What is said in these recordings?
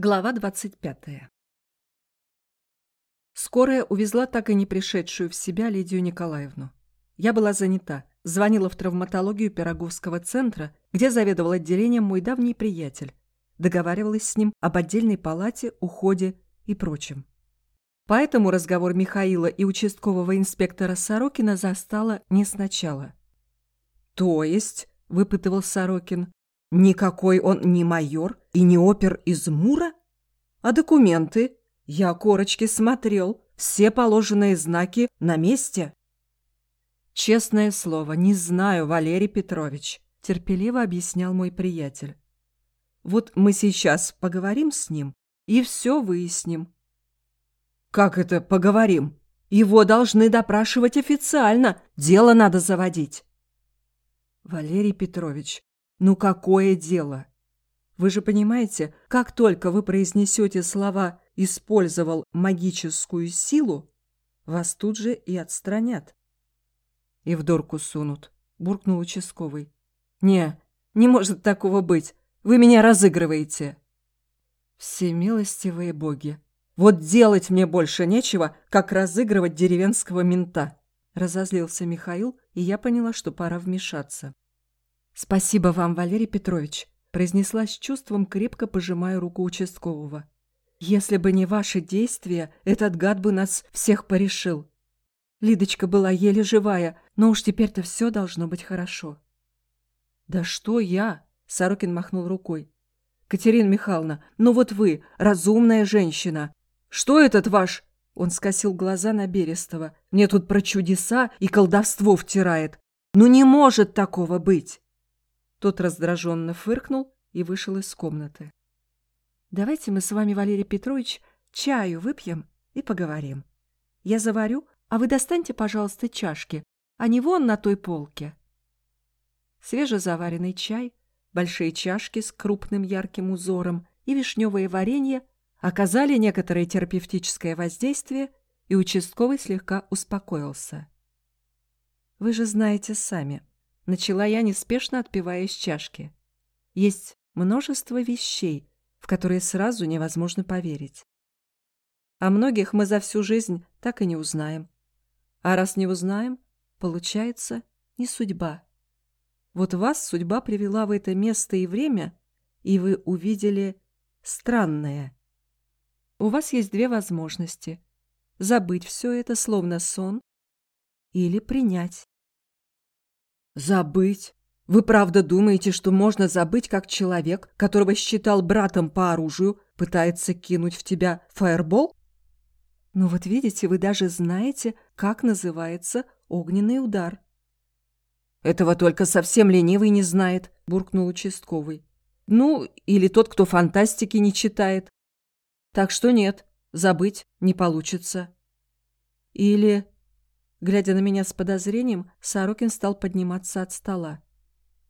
Глава 25. Скорая увезла так и не пришедшую в себя Лидию Николаевну. Я была занята, звонила в травматологию Пироговского центра, где заведовал отделением мой давний приятель. Договаривалась с ним об отдельной палате, уходе и прочем. Поэтому разговор Михаила и участкового инспектора Сорокина застала не сначала. «То есть», — выпытывал Сорокин, Никакой он не майор и не опер из Мура? А документы? Я корочки смотрел. Все положенные знаки на месте. Честное слово, не знаю, Валерий Петрович, терпеливо объяснял мой приятель. Вот мы сейчас поговорим с ним и все выясним. Как это поговорим? Его должны допрашивать официально. Дело надо заводить. Валерий Петрович, ну какое дело? Вы же понимаете, как только вы произнесете слова «использовал магическую силу», вас тут же и отстранят. И в дорку сунут, буркнул участковый. Не, не может такого быть. Вы меня разыгрываете. Всемилостивые боги. Вот делать мне больше нечего, как разыгрывать деревенского мента. Разозлился Михаил, и я поняла, что пора вмешаться. «Спасибо вам, Валерий Петрович», – произнесла с чувством, крепко пожимая руку участкового. «Если бы не ваши действия, этот гад бы нас всех порешил. Лидочка была еле живая, но уж теперь-то все должно быть хорошо». «Да что я?» – Сорокин махнул рукой. «Катерина Михайловна, ну вот вы, разумная женщина. Что этот ваш...» Он скосил глаза на Берестова. «Мне тут про чудеса и колдовство втирает. Ну не может такого быть!» Тот раздраженно фыркнул и вышел из комнаты. «Давайте мы с вами, Валерий Петрович, чаю выпьем и поговорим. Я заварю, а вы достаньте, пожалуйста, чашки, а не вон на той полке». Свежезаваренный чай, большие чашки с крупным ярким узором и вишневое варенье оказали некоторое терапевтическое воздействие, и участковый слегка успокоился. «Вы же знаете сами, Начала я, неспешно отпивая из чашки. Есть множество вещей, в которые сразу невозможно поверить. О многих мы за всю жизнь так и не узнаем. А раз не узнаем, получается, не судьба. Вот вас судьба привела в это место и время, и вы увидели странное. У вас есть две возможности. Забыть все это, словно сон, или принять. Забыть? Вы правда думаете, что можно забыть, как человек, которого считал братом по оружию, пытается кинуть в тебя фаербол? Ну вот видите, вы даже знаете, как называется огненный удар. Этого только совсем ленивый не знает, буркнул участковый. Ну, или тот, кто фантастики не читает. Так что нет, забыть не получится. Или Глядя на меня с подозрением, Сорокин стал подниматься от стола.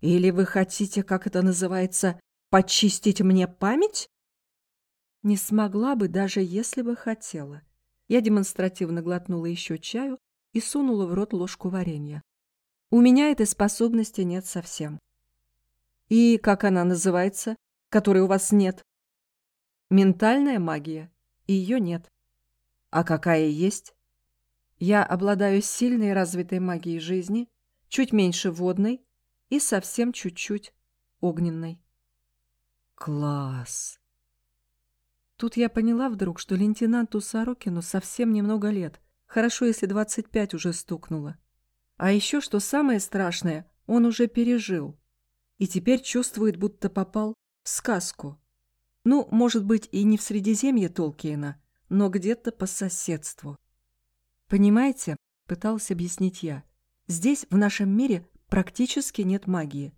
«Или вы хотите, как это называется, почистить мне память?» Не смогла бы, даже если бы хотела. Я демонстративно глотнула еще чаю и сунула в рот ложку варенья. У меня этой способности нет совсем. И как она называется, которой у вас нет? Ментальная магия. Ее нет. А какая есть? Я обладаю сильной развитой магией жизни, чуть меньше водной и совсем чуть-чуть огненной. Класс! Тут я поняла вдруг, что лейтенанту Сорокину совсем немного лет. Хорошо, если 25 уже стукнуло. А еще, что самое страшное, он уже пережил. И теперь чувствует, будто попал в сказку. Ну, может быть, и не в Средиземье Толкиена, но где-то по соседству. Понимаете, пытался объяснить я, здесь, в нашем мире, практически нет магии.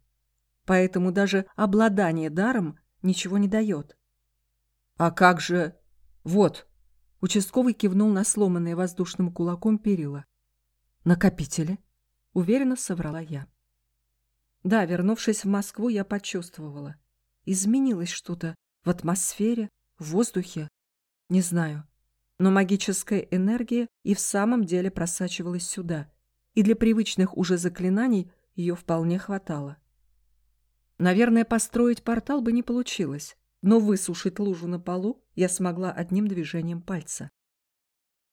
Поэтому даже обладание даром ничего не дает. А как же... Вот. Участковый кивнул на сломанное воздушным кулаком перила. Накопители. Уверенно соврала я. Да, вернувшись в Москву, я почувствовала. Изменилось что-то в атмосфере, в воздухе. Не знаю но магическая энергия и в самом деле просачивалась сюда, и для привычных уже заклинаний ее вполне хватало. Наверное, построить портал бы не получилось. но высушить лужу на полу я смогла одним движением пальца.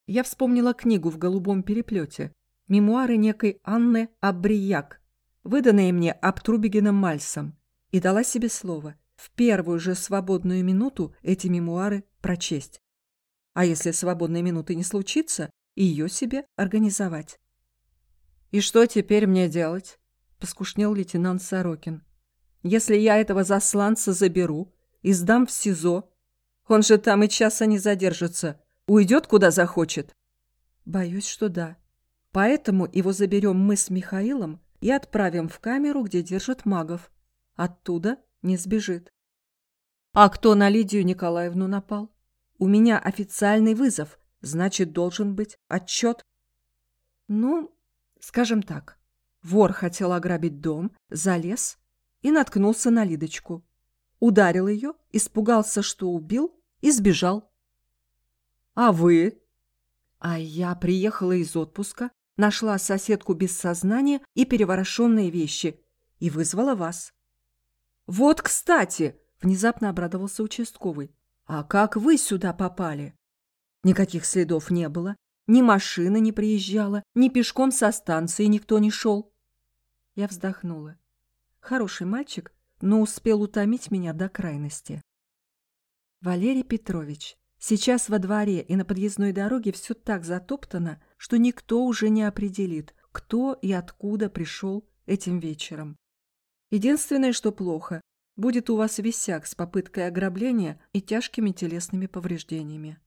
Я вспомнила книгу в голубом переплете, мемуары некой Анны Абрияк, выданные мне Абтрубигеном Мальсом, и дала себе слово в первую же свободную минуту эти мемуары прочесть. А если свободной минуты не случится, ее себе организовать. «И что теперь мне делать?» — поскушнел лейтенант Сорокин. «Если я этого засланца заберу и сдам в СИЗО, он же там и часа не задержится, уйдет куда захочет?» «Боюсь, что да. Поэтому его заберем мы с Михаилом и отправим в камеру, где держат магов. Оттуда не сбежит». «А кто на Лидию Николаевну напал? У меня официальный вызов, значит, должен быть отчет». «Ну, Скажем так, вор хотел ограбить дом, залез и наткнулся на Лидочку. Ударил ее, испугался, что убил, и сбежал. А вы? А я приехала из отпуска, нашла соседку без сознания и переворошенные вещи и вызвала вас. Вот, кстати, внезапно обрадовался участковый. А как вы сюда попали? Никаких следов не было, ни машина не приезжала, ни пешком со станции никто не шел. Я вздохнула. Хороший мальчик, но успел утомить меня до крайности. Валерий Петрович, сейчас во дворе и на подъездной дороге все так затоптано, что никто уже не определит, кто и откуда пришел этим вечером. Единственное, что плохо, будет у вас висяк с попыткой ограбления и тяжкими телесными повреждениями.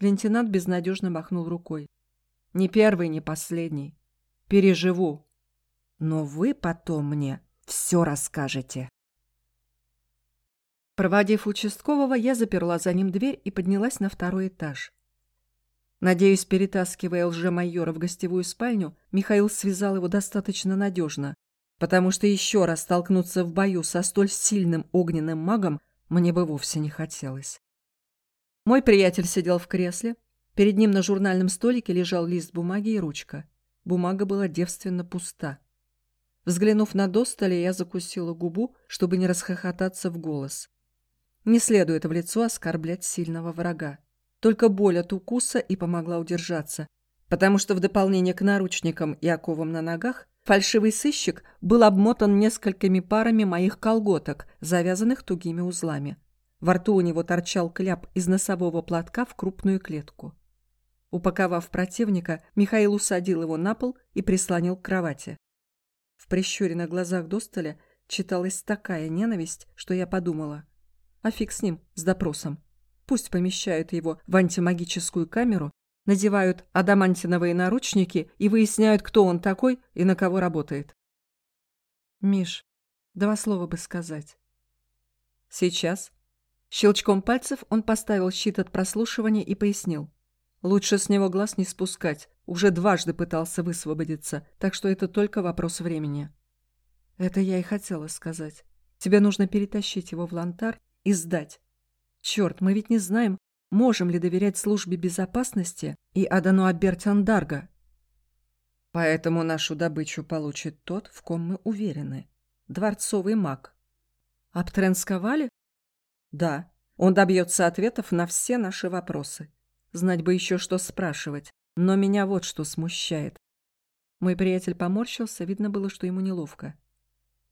Лейтенант безнадежно махнул рукой. «Не первый, не последний. Переживу. Но вы потом мне все расскажете». Проводив участкового, я заперла за ним дверь и поднялась на второй этаж. Надеюсь, перетаскивая лже-майора в гостевую спальню, Михаил связал его достаточно надежно, потому что еще раз столкнуться в бою со столь сильным огненным магом мне бы вовсе не хотелось. Мой приятель сидел в кресле. Перед ним на журнальном столике лежал лист бумаги и ручка. Бумага была девственно пуста. Взглянув на достали, я закусила губу, чтобы не расхохотаться в голос. Не следует в лицо оскорблять сильного врага. Только боль от укуса и помогла удержаться, потому что в дополнение к наручникам и оковам на ногах фальшивый сыщик был обмотан несколькими парами моих колготок, завязанных тугими узлами. Во рту у него торчал кляп из носового платка в крупную клетку. Упаковав противника, Михаил усадил его на пол и прислонил к кровати. В прищуренных глазах Достоля читалась такая ненависть, что я подумала. А фиг с ним, с допросом. Пусть помещают его в антимагическую камеру, надевают адамантиновые наручники и выясняют, кто он такой и на кого работает. Миш, два слова бы сказать. Сейчас Щелчком пальцев он поставил щит от прослушивания и пояснил. Лучше с него глаз не спускать. Уже дважды пытался высвободиться, так что это только вопрос времени. Это я и хотела сказать. Тебе нужно перетащить его в лантар и сдать. Черт, мы ведь не знаем, можем ли доверять службе безопасности и Адану Абертяндарга. Поэтому нашу добычу получит тот, в ком мы уверены. Дворцовый маг. Обтренсковали? Да, он добьется ответов на все наши вопросы. Знать бы еще, что спрашивать. Но меня вот что смущает. Мой приятель поморщился, видно было, что ему неловко.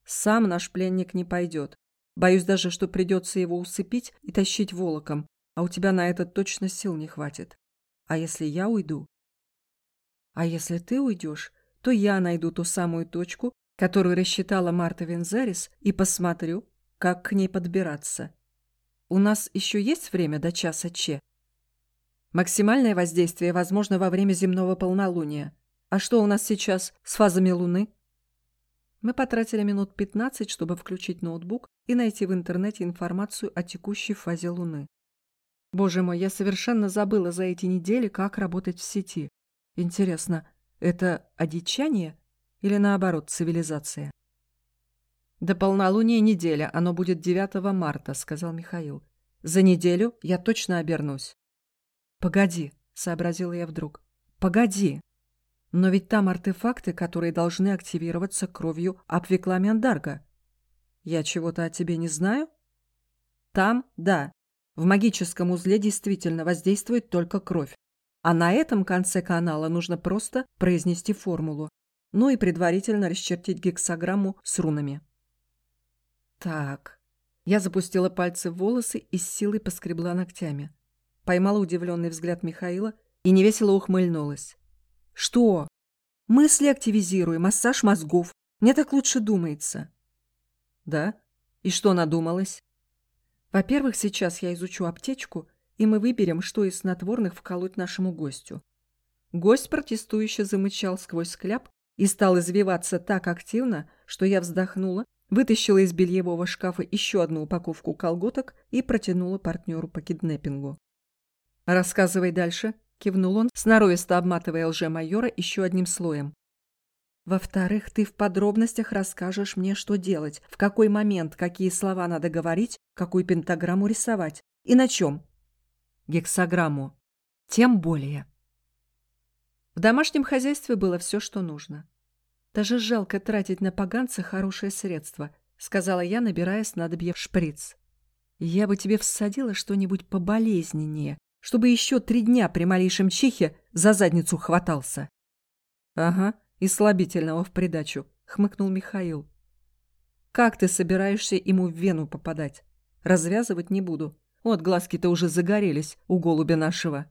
Сам наш пленник не пойдет. Боюсь даже, что придется его усыпить и тащить волоком, а у тебя на это точно сил не хватит. А если я уйду? А если ты уйдешь, то я найду ту самую точку, которую рассчитала Марта Вензарис, и посмотрю, как к ней подбираться. У нас еще есть время до часа Че? Максимальное воздействие возможно во время земного полнолуния. А что у нас сейчас с фазами Луны? Мы потратили минут 15, чтобы включить ноутбук и найти в интернете информацию о текущей фазе Луны. Боже мой, я совершенно забыла за эти недели, как работать в сети. Интересно, это одичание или наоборот цивилизация? «До полнолуния неделя, оно будет 9 марта», — сказал Михаил. «За неделю я точно обернусь». «Погоди», — сообразила я вдруг. «Погоди. Но ведь там артефакты, которые должны активироваться кровью Апвикламиандарга. Я чего-то о тебе не знаю?» Там – да. В магическом узле действительно воздействует только кровь. А на этом конце канала нужно просто произнести формулу. Ну и предварительно расчертить гексограмму с рунами. Так. Я запустила пальцы в волосы и с силой поскребла ногтями. Поймала удивленный взгляд Михаила и невесело ухмыльнулась. «Что? Мысли активизирую, массаж мозгов. Мне так лучше думается». «Да? И что надумалось?» «Во-первых, сейчас я изучу аптечку, и мы выберем, что из снотворных вколоть нашему гостю». Гость протестующе замычал сквозь кляп и стал извиваться так активно, что я вздохнула, вытащила из бельевого шкафа еще одну упаковку колготок и протянула партнеру по киднеппингу. «Рассказывай дальше», — кивнул он, сноровисто обматывая лже-майора еще одним слоем. «Во-вторых, ты в подробностях расскажешь мне, что делать, в какой момент, какие слова надо говорить, какую пентаграмму рисовать и на чем». «Гексограмму. Тем более». В домашнем хозяйстве было все, что нужно. Даже жалко тратить на поганца хорошее средство, сказала я, набирая снадобье в шприц. Я бы тебе всадила что-нибудь поболезненнее, чтобы еще три дня при малейшем чихе за задницу хватался. Ага, и слабительного в придачу, хмыкнул Михаил. Как ты собираешься ему в вену попадать? Развязывать не буду. Вот глазки-то уже загорелись у голубя нашего.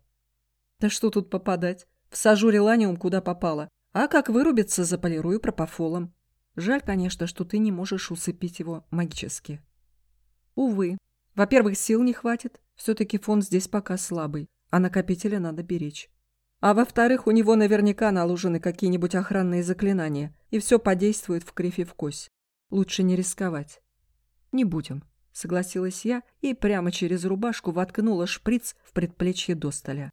Да что тут попадать? Всажу реланиум куда попало. А как вырубится, заполирую пропофолом. Жаль, конечно, что ты не можешь усыпить его магически. Увы. Во-первых, сил не хватит. Все-таки фон здесь пока слабый, а накопителя надо беречь. А во-вторых, у него наверняка наложены какие-нибудь охранные заклинания, и все подействует в кривь и в кость. Лучше не рисковать. Не будем, согласилась я и прямо через рубашку воткнула шприц в предплечье Достоля.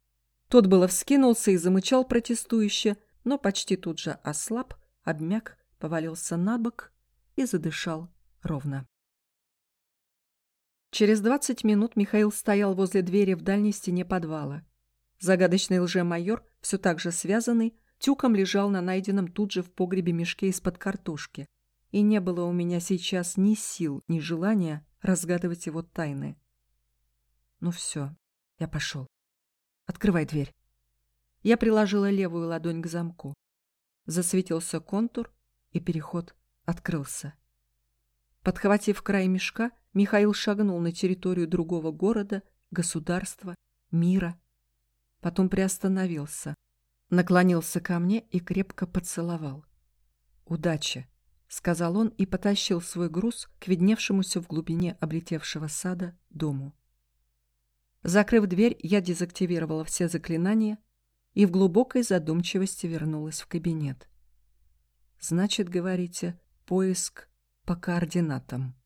Тот было вскинулся и замычал протестующе, но почти тут же ослаб, обмяк, повалился на бок и задышал ровно. Через двадцать минут Михаил стоял возле двери в дальней стене подвала. Загадочный лже-майор, все так же связанный, тюком лежал на найденном тут же в погребе мешке из-под картошки. И не было у меня сейчас ни сил, ни желания разгадывать его тайны. Ну все, я пошел. Открывай дверь. Я приложила левую ладонь к замку. Засветился контур, и переход открылся. Подхватив край мешка, Михаил шагнул на территорию другого города, государства, мира. Потом приостановился, наклонился ко мне и крепко поцеловал. «Удачи!» — сказал он и потащил свой груз к видневшемуся в глубине облетевшего сада дому. Закрыв дверь, я дезактивировала все заклинания и в глубокой задумчивости вернулась в кабинет. «Значит, говорите, поиск по координатам».